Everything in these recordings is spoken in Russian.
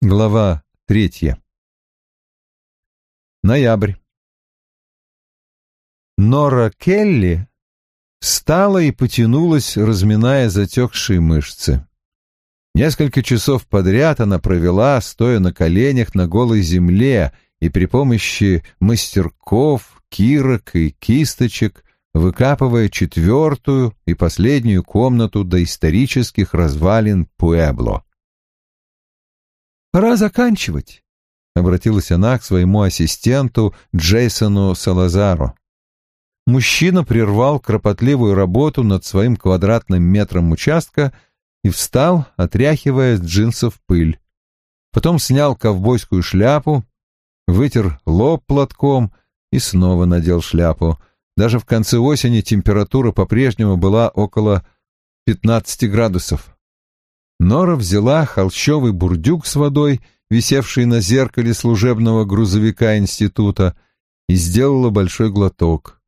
Глава третья. Ноябрь. Нора Келли встала и потянулась, разминая затекшие мышцы. Несколько часов подряд она провела, стоя на коленях на голой земле и при помощи мастерков, кирок и кисточек, выкапывая четвертую и последнюю комнату доисторических развалин Пуэбло. «Пора заканчивать», — обратилась она к своему ассистенту Джейсону Салазару. Мужчина прервал кропотливую работу над своим квадратным метром участка и встал, отряхивая с джинсов пыль. Потом снял ковбойскую шляпу, вытер лоб платком и снова надел шляпу. Даже в конце осени температура по-прежнему была около 15 градусов. Нора взяла холщовый бурдюк с водой, висевший на зеркале служебного грузовика института, и сделала большой глоток.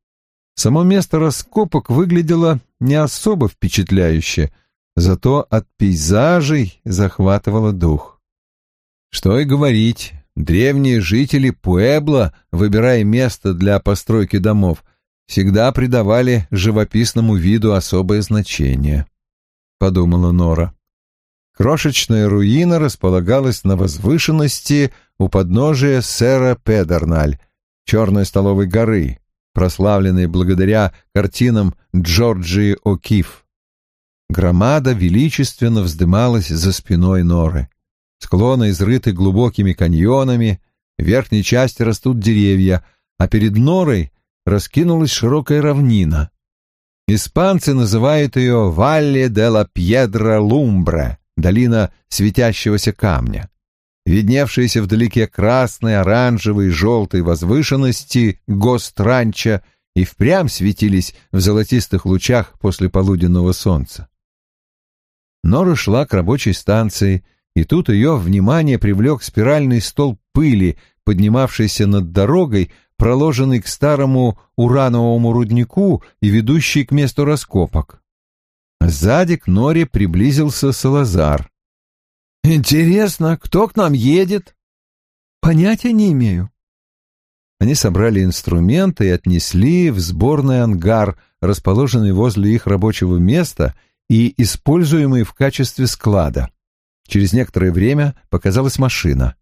Само место раскопок выглядело не особо впечатляюще, зато от пейзажей захватывало дух. Что и говорить, древние жители Пуэбла, выбирая место для постройки домов, всегда придавали живописному виду особое значение, — подумала Нора. Крошечная руина располагалась на возвышенности у подножия сэра Педерналь, черной столовой горы, прославленной благодаря картинам Джорджии О'Кифф. Громада величественно вздымалась за спиной норы. Склоны изрыты глубокими каньонами, в верхней части растут деревья, а перед норой раскинулась широкая равнина. Испанцы называют ее «Валле де ла Пьедра Лумбре» долина светящегося камня. Видневшиеся вдалеке красные, оранжевые, желтые возвышенности Гост-ранча и впрямь светились в золотистых лучах после полуденного солнца. Нора шла к рабочей станции, и тут ее внимание привлек спиральный столб пыли, поднимавшийся над дорогой, проложенный к старому урановому руднику и ведущий к месту раскопок. Сзади к норе приблизился Салазар. «Интересно, кто к нам едет?» «Понятия не имею». Они собрали инструменты и отнесли в сборный ангар, расположенный возле их рабочего места и используемый в качестве склада. Через некоторое время показалась машина.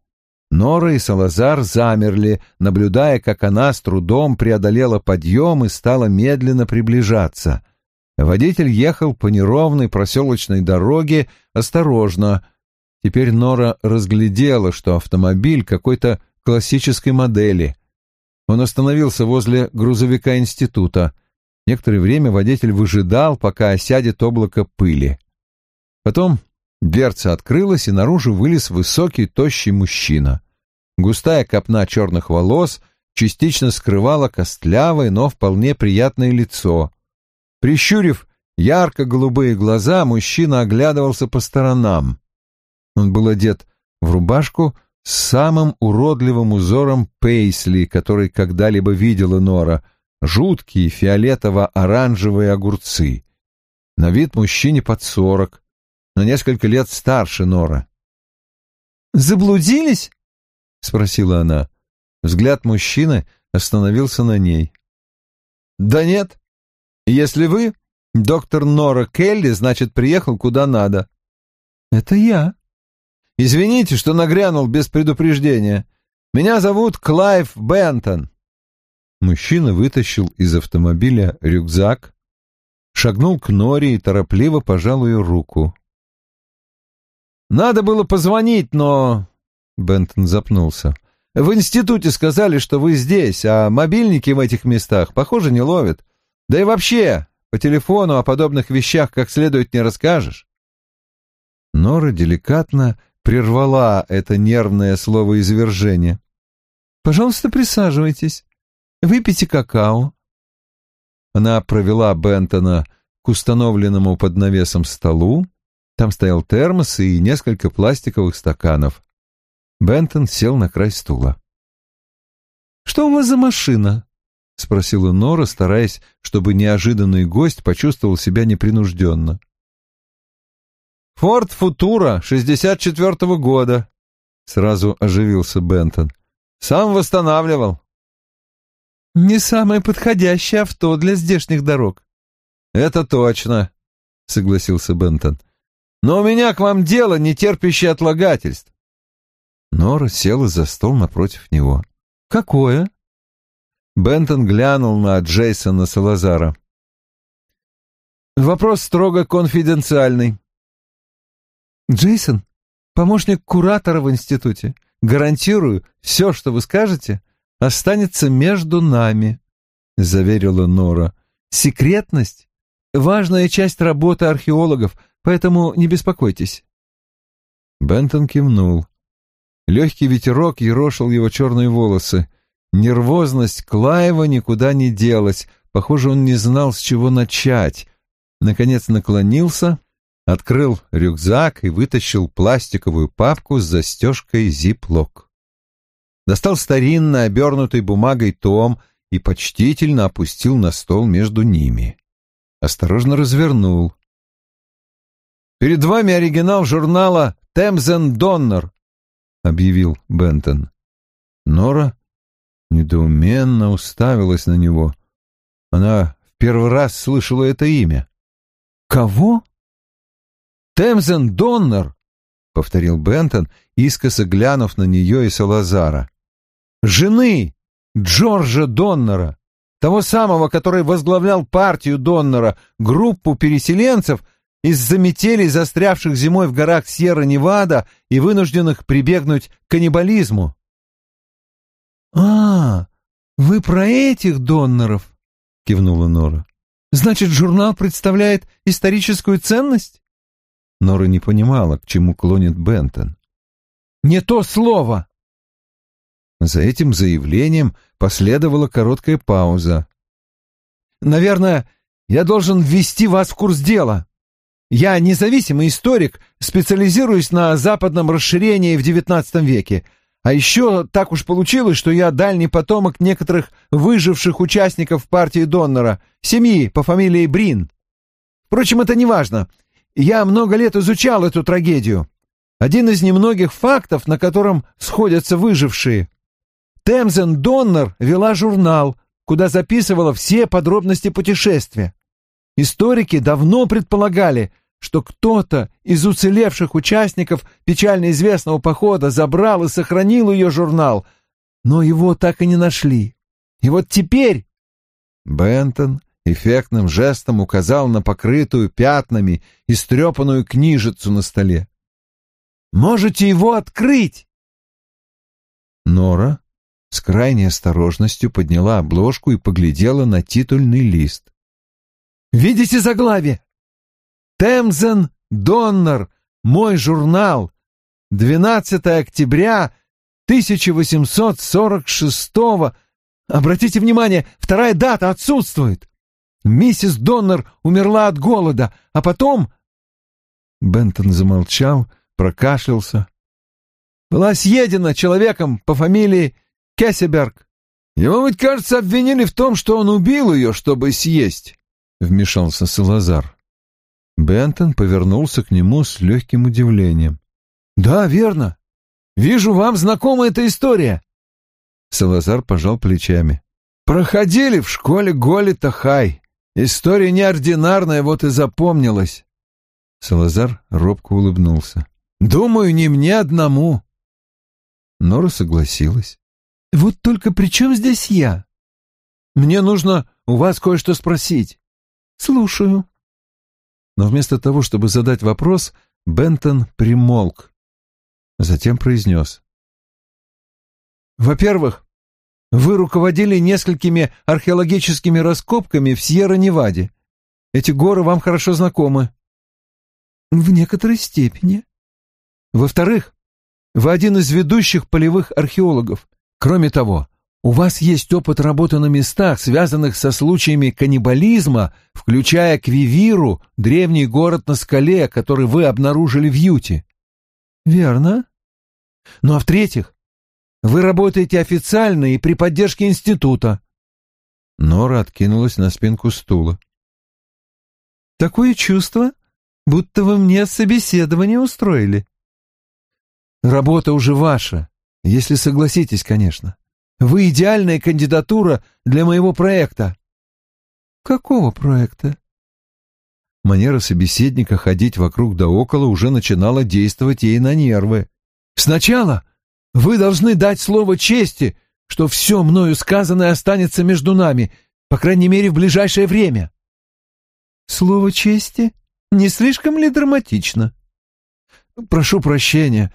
Нора и Салазар замерли, наблюдая, как она с трудом преодолела подъем и стала медленно приближаться. Водитель ехал по неровной проселочной дороге осторожно. Теперь Нора разглядела, что автомобиль какой-то классической модели. Он остановился возле грузовика института. Некоторое время водитель выжидал, пока осядет облако пыли. Потом дверца открылась, и наружу вылез высокий, тощий мужчина. Густая копна черных волос частично скрывала костлявое, но вполне приятное лицо — Прищурив ярко-голубые глаза, мужчина оглядывался по сторонам. Он был одет в рубашку с самым уродливым узором пейсли, который когда-либо видела Нора, жуткие фиолетово-оранжевые огурцы. На вид мужчине под сорок, на несколько лет старше Нора. «Заблудились?» — спросила она. Взгляд мужчины остановился на ней. «Да нет, если вы, доктор Нора Келли, значит, приехал куда надо. Это я. Извините, что нагрянул без предупреждения. Меня зовут Клайв Бентон. Мужчина вытащил из автомобиля рюкзак, шагнул к Норе и торопливо пожал ее руку. «Надо было позвонить, но...» Бентон запнулся. «В институте сказали, что вы здесь, а мобильники в этих местах, похоже, не ловят. Да и вообще, по телефону о подобных вещах как следует не расскажешь. Нора деликатно прервала это нервное словоизвержение. «Пожалуйста, присаживайтесь. Выпейте какао». Она провела Бентона к установленному под навесом столу. Там стоял термос и несколько пластиковых стаканов. Бентон сел на край стула. «Что у вас за машина?» — спросила Нора, стараясь, чтобы неожиданный гость почувствовал себя непринужденно. «Форд Футура, 64-го года. Сразу оживился Бентон. «Сам восстанавливал». «Не самое подходящее авто для здешних дорог». «Это точно», — согласился Бентон. «Но у меня к вам дело, не терпящее отлагательств». Нора села за стол напротив него. «Какое?» Бентон глянул на Джейсона Салазара. «Вопрос строго конфиденциальный». «Джейсон, помощник куратора в институте. Гарантирую, все, что вы скажете, останется между нами», — заверила Нора. «Секретность — важная часть работы археологов, поэтому не беспокойтесь». Бентон кивнул. Легкий ветерок ерошил его черные волосы. Нервозность Клаева никуда не делась. Похоже, он не знал, с чего начать. Наконец наклонился, открыл рюкзак и вытащил пластиковую папку с застежкой зип-лок. Достал старинный, обернутый бумагой том и почтительно опустил на стол между ними. Осторожно развернул. «Перед вами оригинал журнала «Темзен Доннер», — объявил Бентон. Нора недоуменно уставилась на него. Она в первый раз слышала это имя. «Кого?» «Темзен Доннер», — повторил Бентон, искоса глянув на нее и Салазара. «Жены Джорджа Доннера, того самого, который возглавлял партию Доннера, группу переселенцев — из-за метелей, застрявших зимой в горах Сьерра-Невада и вынужденных прибегнуть к каннибализму. «А, про этих доноров?» — кивнула Нора. «Значит, журнал представляет историческую ценность?» Нора не понимала, к чему клонит Бентон. «Не то слово!» За этим заявлением последовала короткая пауза. «Наверное, я должен ввести вас в курс дела», я независимый историк, специализируюсь на западном расширении в XIX веке. А еще так уж получилось, что я дальний потомок некоторых выживших участников партии Доннера, семьи по фамилии Брин. Впрочем, это не важно. Я много лет изучал эту трагедию. Один из немногих фактов, на котором сходятся выжившие. Темзен Доннер вела журнал, куда записывала все подробности путешествия. Историки давно предполагали, что кто-то из уцелевших участников печально известного похода забрал и сохранил ее журнал, но его так и не нашли. И вот теперь... Бентон эффектным жестом указал на покрытую пятнами и стрепанную книжицу на столе. «Можете его открыть!» Нора с крайней осторожностью подняла обложку и поглядела на титульный лист. Видите заглавие? Темзен Доннер, мой журнал, 12 октября 1846 -го. Обратите внимание, вторая дата отсутствует. Миссис Доннер умерла от голода, а потом... Бентон замолчал, прокашлялся. Была съедена человеком по фамилии Кессеберг. Его, ведь, кажется, обвинили в том, что он убил ее, чтобы съесть. — вмешался Салазар. Бентон повернулся к нему с легким удивлением. «Да, верно. Вижу, вам знакома эта история». Салазар пожал плечами. «Проходили в школе Голита Хай. История неординарная, вот и запомнилась». Салазар робко улыбнулся. «Думаю, не мне одному». Нора согласилась. «Вот только при чем здесь я? Мне нужно у вас кое-что спросить». «Слушаю». Но вместо того, чтобы задать вопрос, Бентон примолк. Затем произнес. «Во-первых, вы руководили несколькими археологическими раскопками в Сьерра-Неваде. Эти горы вам хорошо знакомы». «В некоторой степени». «Во-вторых, вы один из ведущих полевых археологов. Кроме того, у вас есть опыт работы на местах, связанных со случаями каннибализма, включая Квивиру, древний город на скале, который вы обнаружили в Юте. Верно. Ну а в-третьих, вы работаете официально и при поддержке института. Нора откинулась на спинку стула. Такое чувство, будто вы мне собеседование устроили. Работа уже ваша, если согласитесь, конечно. Вы идеальная кандидатура для моего проекта. Какого проекта? Манера собеседника ходить вокруг да около уже начинала действовать ей на нервы. Сначала вы должны дать слово чести, что все мною сказанное останется между нами, по крайней мере, в ближайшее время. Слово чести? Не слишком ли драматично? Прошу прощения,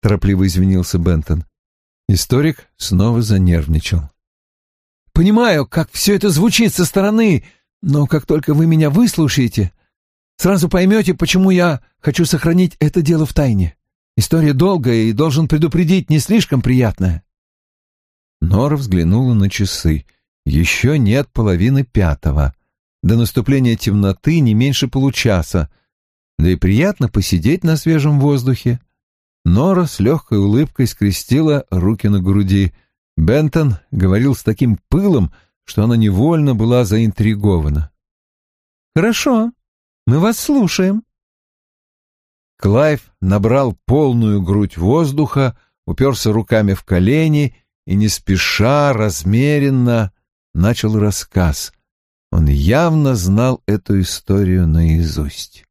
торопливо извинился Бентон. Историк снова занервничал. Понимаю, как все это звучит со стороны, но как только вы меня выслушаете, сразу поймете, почему я хочу сохранить это дело в тайне. История долгая и, должен предупредить, не слишком приятная. Нора взглянула на часы. Еще нет половины пятого. До наступления темноты не меньше получаса. Да и приятно посидеть на свежем воздухе. Нора с легкой улыбкой скрестила руки на груди. Бентон говорил с таким пылом, что она невольно была заинтригована. «Хорошо, мы вас слушаем». Клайв набрал полную грудь воздуха, уперся руками в колени и не спеша, размеренно начал рассказ. Он явно знал эту историю наизусть.